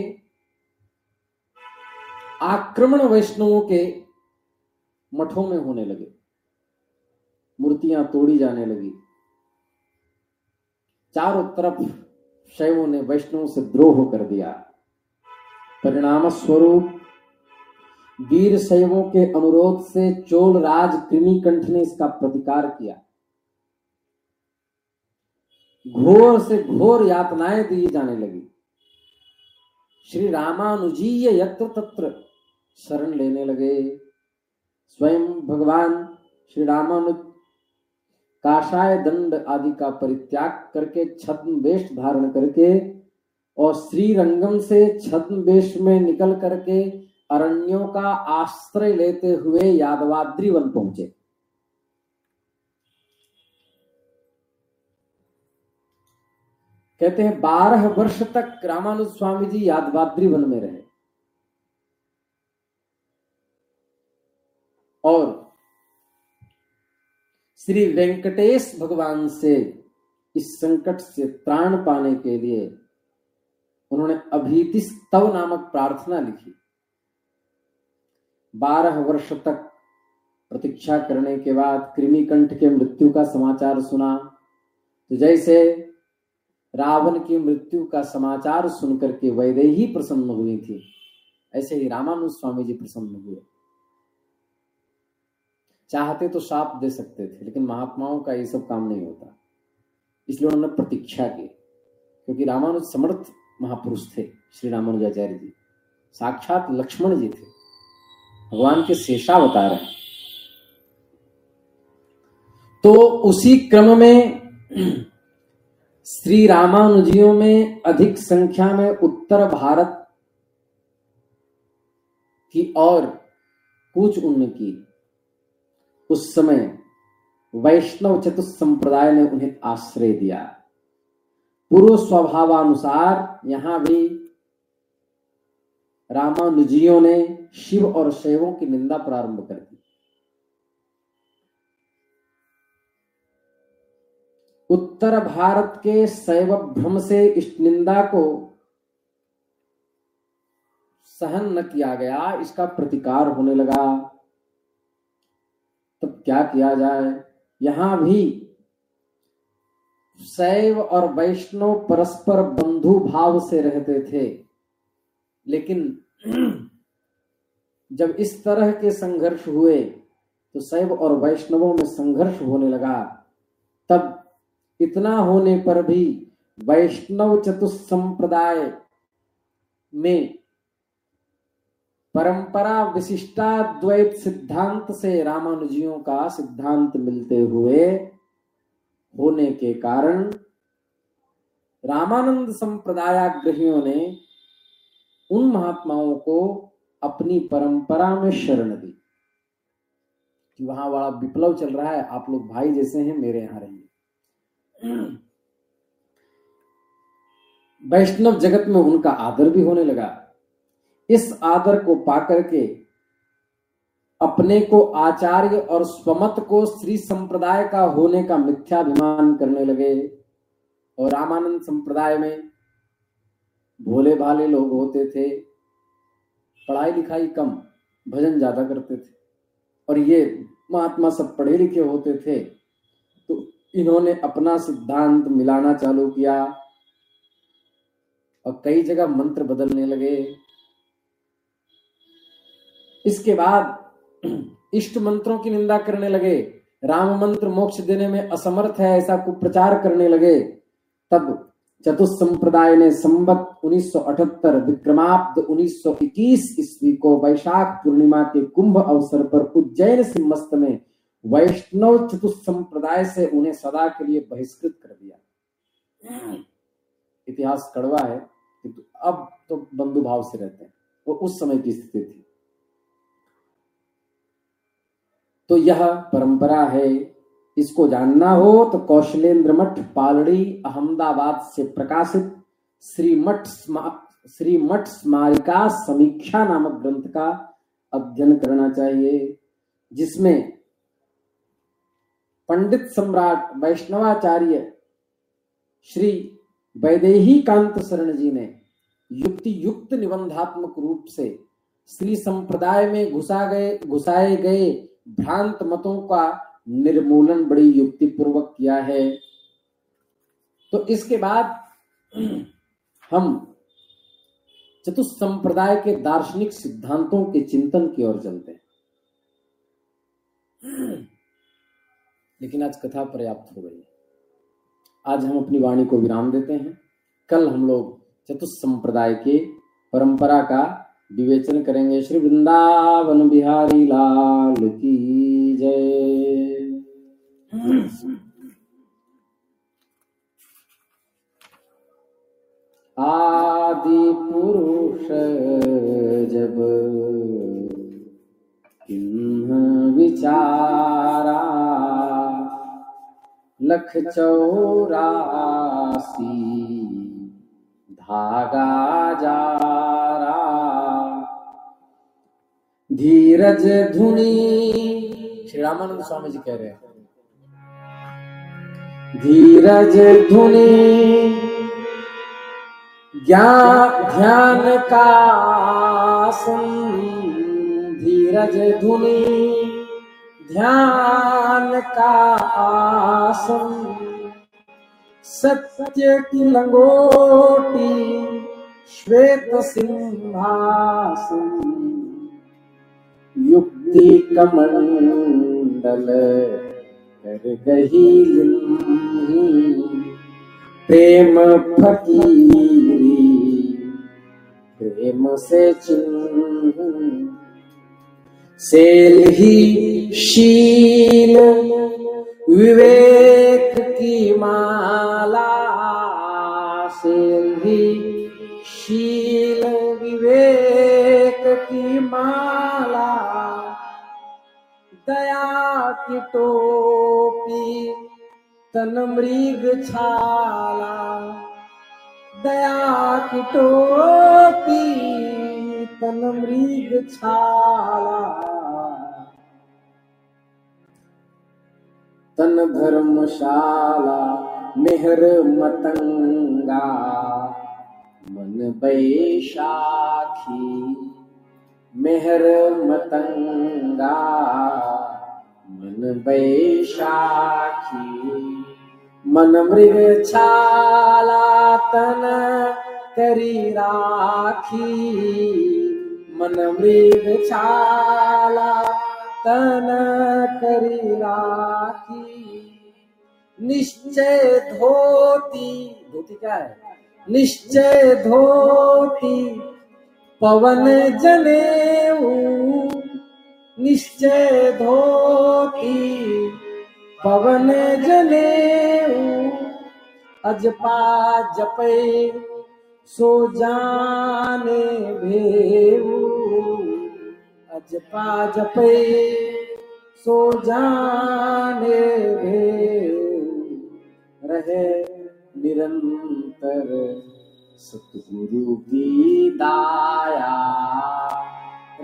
आक्रमण वैष्णवों के मठों में होने लगे। मूर्तियाँ तोड़ी जाने लगी। चारों तरफ़ शैवों ने वैष्णव से द्रोह कर दिया। परिणाम स्वरूप वीर शैवों के अनुरोध से चोल राज कृमिकंठ ने इसका प्रतिकार किया। घोर से घोर यातनाएँ दी जाने लगी। श्री रामानुजीय यत्र तत्र शरण लेने लगे। स्वयं भगवान श्री रामानुज काशाय दंड आदि का परित्याग करके छद्म वेश धारण करके और श्री रंगम से छद्म वेश में निकल करके अरण्यों का आश्रय लेते हुए यादवाद्री वन पहुँचे। कहते हैं, बारह वर्ष तक रामानुज स्वामी जी यादवाद्री वन में रहे। और श्री वेंकटेश भगवान से इस संकट से प्राण पाने के लिए उन्होंने अभीति स्तव नामक प्रार्थना लिखी। बारह वर्ष तक प्रतीक्षा करने के बाद कृमिकंठ के मृत्यु का समाचार सुना। तो जैसे रावण की मृत्यु का समाचार सुनकर के वैदेही प्रसन्न हुई थी, ऐसे ही रामानुज स्वामी जी प्रसन्न हुए। चाहते तो साप दे सकते थे, लेकिन महात्माओं का ये सब काम नहीं होता। इसलिए उन्होंने प्रतीक्षा की, क्योंकि रामानुज समर्थ महापुरुष थे, श्री रामानुजाचार्य जी। साक्षात लक्ष्मण जी थे। भगवान के शेषावतार हैं। तो उसी क्रम में श्री रामानुजियों में अधिक संख्या में उत्तर भारत की और कूच उन्नति उस समय वैष्णव चतुष संप्रदाय ने उन्हें आश्रय दिया। पूर्व स्वभावानुसार यहाँ भी रामानुजियों ने शिव और शैवों की निंदा प्रारंभ कर दी। उत्तर भारत के शैव भ्रम से इस निंदा को सहन न किया गया, इसका प्रतिकार होने लगा। क्या किया जाए? यहाँ भी शैव और वैष्णव परस्पर बंधु भाव से रहते थे। लेकिन जब इस तरह के संघर्ष हुए तो शैव और वैष्णवों में संघर्ष होने लगा। तब इतना होने पर भी वैष्णव चतुसंप्रदाय में परंपरा विशिष्टाद्वैत सिद्धांत से रामानुजियों का सिद्धांत मिलते हुए होने के कारण रामानंद संप्रदायाग्रहियों ने उन महात्माओं को अपनी परंपरा में शरण दी। कि वहाँ वाला विप्लव चल रहा है, आप लोग भाई जैसे हैं, मेरे यहाँ रहिए। वैष्णव जगत में उनका आदर भी होने लगा। इस आदर को पाकर के अपने को आचार्य और स्वमत को श्री संप्रदाय का होने का मिथ्याभिमान करने लगे। और रामानंद संप्रदाय में भोले भाले लोग होते थे, पढ़ाई लिखाई कम, भजन ज़्यादा करते थे। और ये महात्मा सब पढ़े लिखे होते थे तो इन्होंने अपना सिद्धांत मिलाना चालू किया और कई जगह मंत्र बदलने लगे। इसके बाद इष्ट मंत्रों की निंदा करने लगे। राम मंत्र मोक्ष देने में असमर्थ है, ऐसा कुप्रचार करने लगे। तब चतुसंप्रदाय ने संबत 1978 विक्रमाब्द 1921 ईस्वी को वैशाख पूर्णिमा के कुंभ अवसर पर उज्जैन सिंहस्त में वैष्णव चतुसंप्रदाय से उन्हें सदा के लिए बहिष्कृत कर दिया। इतिहास कड़वा है, किंतु अब तो बंधु भाव से रहते हैं। वो उस समय की स्थिति थी। तो यह परंपरा है। इसको जानना हो तो कौशलेंद्र मठ पालड़ी अहमदाबाद से प्रकाशित श्री मठ श्री मठ स्मारिका समीक्षा नामक ग्रंथ का अध्ययन करना चाहिए, जिसमें पंडित सम्राट वैष्णवाचार्य श्री वैदेही कांत शरण जी ने युक्ति युक्त निबंधात्मक रूप से श्री संप्रदाय में घुसा गए, घुसाए गए भ्रांत मतों का निर्मूलन बड़ी युक्ति पूर्वक किया है। तो इसके बाद हम चतुसंप्रदाय के दार्शनिक सिद्धांतों के चिंतन की ओर चलते हैं। लेकिन आज कथा पर्याप्त हो गई। आज हम अपनी वाणी को विराम देते हैं। कल हम लोग चतुसंप्रदाय के परंपरा का विवेचन करेंगे श्री वृंदावन बिहारी लाल की जय। आदि पुरुष जब विचारा, लख चौरासी धागा जारा धीरज धुनी। श्री रामानंद स्वामी जी कह रहे हैं। धीरज धुनी। ज्ञान ध्यान का धीरज धुनी। ध्यान का आसन। सत्य की लंगोटी, श्वेत सिंहासन। युक्ति कमंडल कर गही प्रेम फकीरी, प्रेम से चिन्ह। सेल ही शील विवेक की माला, सेल ही शील विवेक की माला दया की टोपी, तन मृग छाला। दया की टोपी, तन मृग छाला। तन धर्मशाला, मेहर मतंगा। मन बैशाखी। मेहर मतंगा, मन बैशाखी मन मृग छाला तन करी राखी। मन मृग छाला तन करी राखी। निश्चय धोती धोती क्या है? निश्चय धोती पवन जनेऊ निश्चय धोती पवन जनेऊ अजपा जपे, सो जाने भेऊ। अजपा जपे, सो जाने भेऊ। रहे निरंतर सतगुरु की दाया।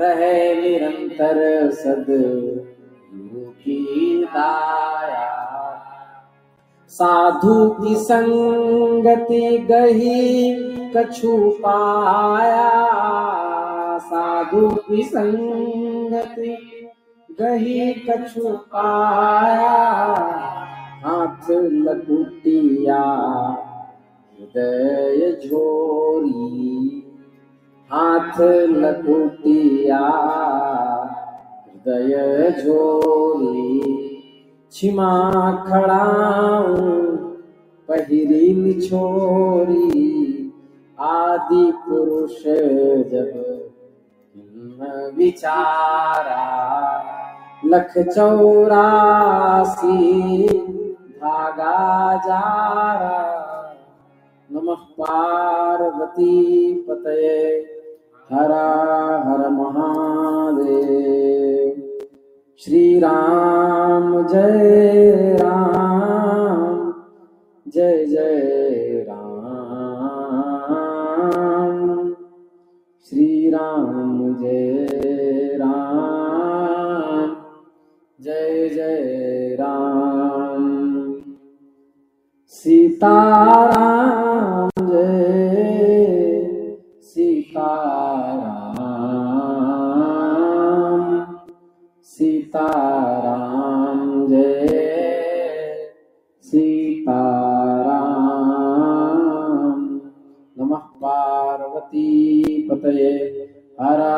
रहे निरंतर सदगुरु की दाया। साधु की संगति गही कछु पाया। साधु की संगति गही कछु पाया। हाथ लकुटिया हृदय झोरी हाथ लकुटिया हृदय झोरी छिमा खड़ाऊं, पहिरी निछोरी, आदि पुरुष जब विचारा, लख चौरासी धागा जारा। नमः पार्वती पतये। हरा हर महादेव। श्री राम जय राम। जय जय राम। श्री राम जय सीताराम जय सीताराम सीताराम जय सीताराम। नमः पार्वती पतये हरा